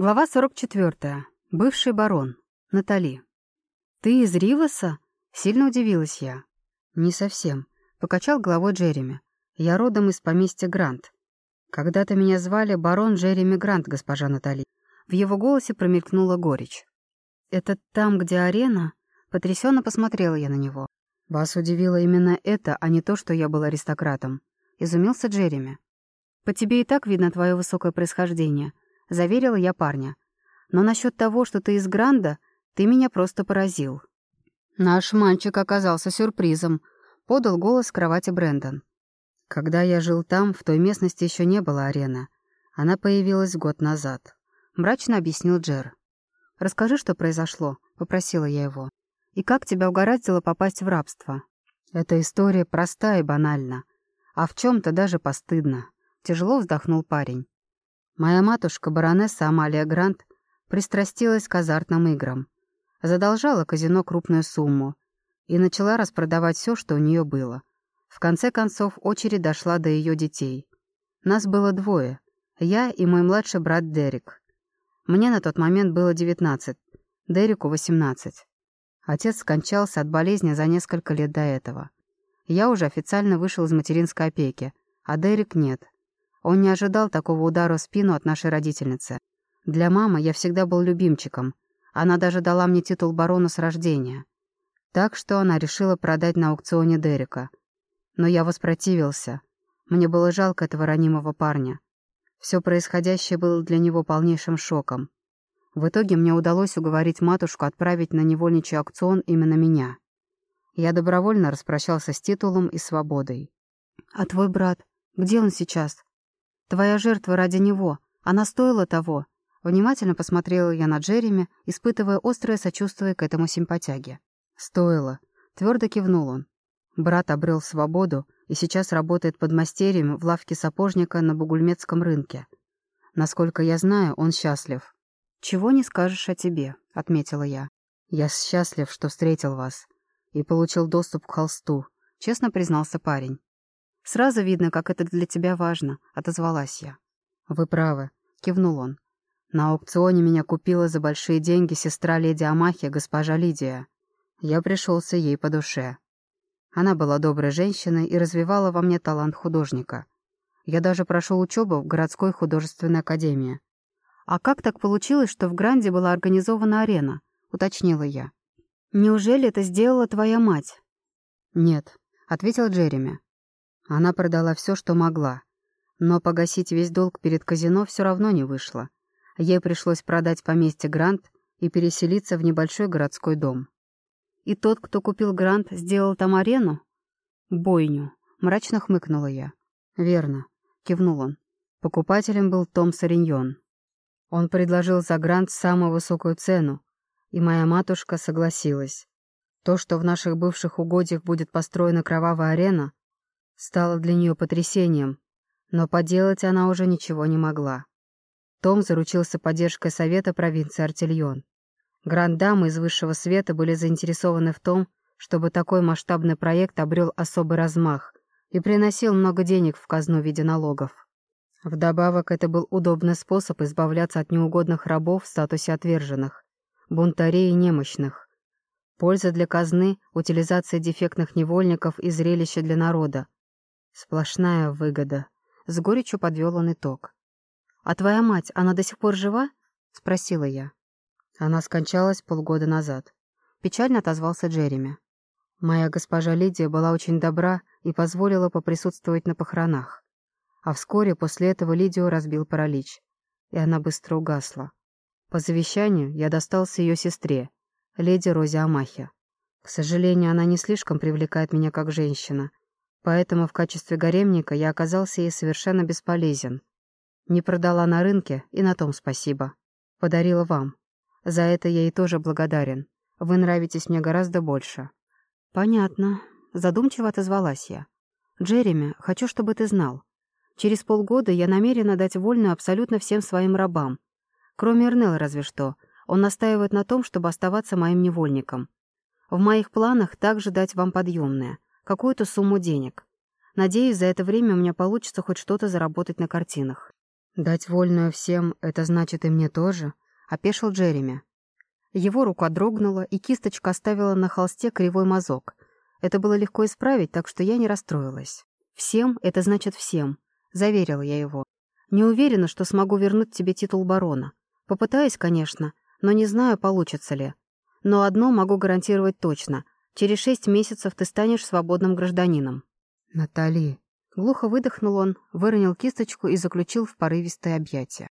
Глава 44. Бывший барон. Натали. «Ты из Риваса?» — сильно удивилась я. «Не совсем», — покачал головой Джереми. «Я родом из поместья Грант. Когда-то меня звали барон Джереми Грант, госпожа Натали». В его голосе промелькнула горечь. «Это там, где арена?» Потрясенно посмотрела я на него. «Вас удивило именно это, а не то, что я был аристократом», — изумился Джереми. «По тебе и так видно твое высокое происхождение», — заверила я парня. «Но насчет того, что ты из Гранда, ты меня просто поразил». «Наш мальчик оказался сюрпризом», — подал голос с кровати Брэндон. «Когда я жил там, в той местности еще не было арены. Она появилась год назад», — мрачно объяснил Джер. «Расскажи, что произошло», — попросила я его. «И как тебя угораздило попасть в рабство?» «Эта история проста и банальна, а в чем то даже постыдно», — тяжело вздохнул парень. Моя матушка, баронесса Амалия Грант, пристрастилась к азартным играм, задолжала казино крупную сумму и начала распродавать все, что у нее было. В конце концов, очередь дошла до ее детей. Нас было двое, я и мой младший брат Дерек. Мне на тот момент было 19, Дереку 18. Отец скончался от болезни за несколько лет до этого. Я уже официально вышел из материнской опеки, а Дерек нет — он не ожидал такого удара в спину от нашей родительницы. Для мамы я всегда был любимчиком. Она даже дала мне титул барона с рождения. Так что она решила продать на аукционе Дерека. Но я воспротивился. Мне было жалко этого ранимого парня. Все происходящее было для него полнейшим шоком. В итоге мне удалось уговорить матушку отправить на невольничий аукцион именно меня. Я добровольно распрощался с титулом и свободой. «А твой брат? Где он сейчас?» Твоя жертва ради него. Она стоила того. Внимательно посмотрела я на Джереми, испытывая острое сочувствие к этому симпатяге. Стоило. Твердо кивнул он. Брат обрел свободу и сейчас работает под мастерьем в лавке сапожника на Бугульмецком рынке. Насколько я знаю, он счастлив. «Чего не скажешь о тебе», — отметила я. «Я счастлив, что встретил вас и получил доступ к холсту», — честно признался парень. «Сразу видно, как это для тебя важно», — отозвалась я. «Вы правы», — кивнул он. «На аукционе меня купила за большие деньги сестра леди Амахи, госпожа Лидия. Я пришелся ей по душе. Она была доброй женщиной и развивала во мне талант художника. Я даже прошел учебу в городской художественной академии. «А как так получилось, что в Гранде была организована арена?» — уточнила я. «Неужели это сделала твоя мать?» «Нет», — ответил Джереми. Она продала все, что могла. Но погасить весь долг перед казино все равно не вышло. Ей пришлось продать поместье Грант и переселиться в небольшой городской дом. «И тот, кто купил Грант, сделал там арену?» «Бойню», — мрачно хмыкнула я. «Верно», — кивнул он. Покупателем был Том Сариньон. Он предложил за Грант самую высокую цену, и моя матушка согласилась. То, что в наших бывших угодьях будет построена кровавая арена, стало для нее потрясением, но поделать она уже ничего не могла. Том заручился поддержкой Совета провинции Артильон. Грандамы из высшего света были заинтересованы в том, чтобы такой масштабный проект обрел особый размах и приносил много денег в казну в виде налогов. Вдобавок, это был удобный способ избавляться от неугодных рабов в статусе отверженных, бунтарей и немощных. Польза для казны, утилизация дефектных невольников и зрелище для народа, Сплошная выгода. С горечью подвел он итог. «А твоя мать, она до сих пор жива?» — спросила я. Она скончалась полгода назад. Печально отозвался Джереми. Моя госпожа Лидия была очень добра и позволила поприсутствовать на похоронах. А вскоре после этого Лидию разбил паралич, и она быстро угасла. По завещанию я достался ее сестре, леди Розе Амахе. К сожалению, она не слишком привлекает меня как женщина, Поэтому в качестве гаремника я оказался ей совершенно бесполезен. Не продала на рынке, и на том спасибо. Подарила вам. За это я ей тоже благодарен. Вы нравитесь мне гораздо больше». «Понятно», — задумчиво отозвалась я. «Джереми, хочу, чтобы ты знал. Через полгода я намерена дать вольную абсолютно всем своим рабам. Кроме Эрнела разве что. Он настаивает на том, чтобы оставаться моим невольником. В моих планах также дать вам подъемное какую-то сумму денег. Надеюсь, за это время у меня получится хоть что-то заработать на картинах. «Дать вольную всем — это значит и мне тоже?» — опешил Джереми. Его рука дрогнула, и кисточка оставила на холсте кривой мазок. Это было легко исправить, так что я не расстроилась. «Всем — это значит всем», — заверила я его. «Не уверена, что смогу вернуть тебе титул барона. Попытаюсь, конечно, но не знаю, получится ли. Но одно могу гарантировать точно. Через шесть месяцев ты станешь свободным гражданином». «Натали...» Глухо выдохнул он, выронил кисточку и заключил в порывистое объятие.